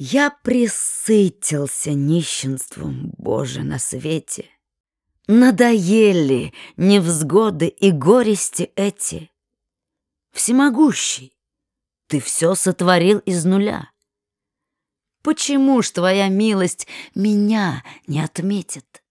Я присытился нищенством, Боже, на свете. Надоели невзгоды и горести эти. Всемогущий, ты все сотворил из нуля. Почему ж твоя милость меня не отметит?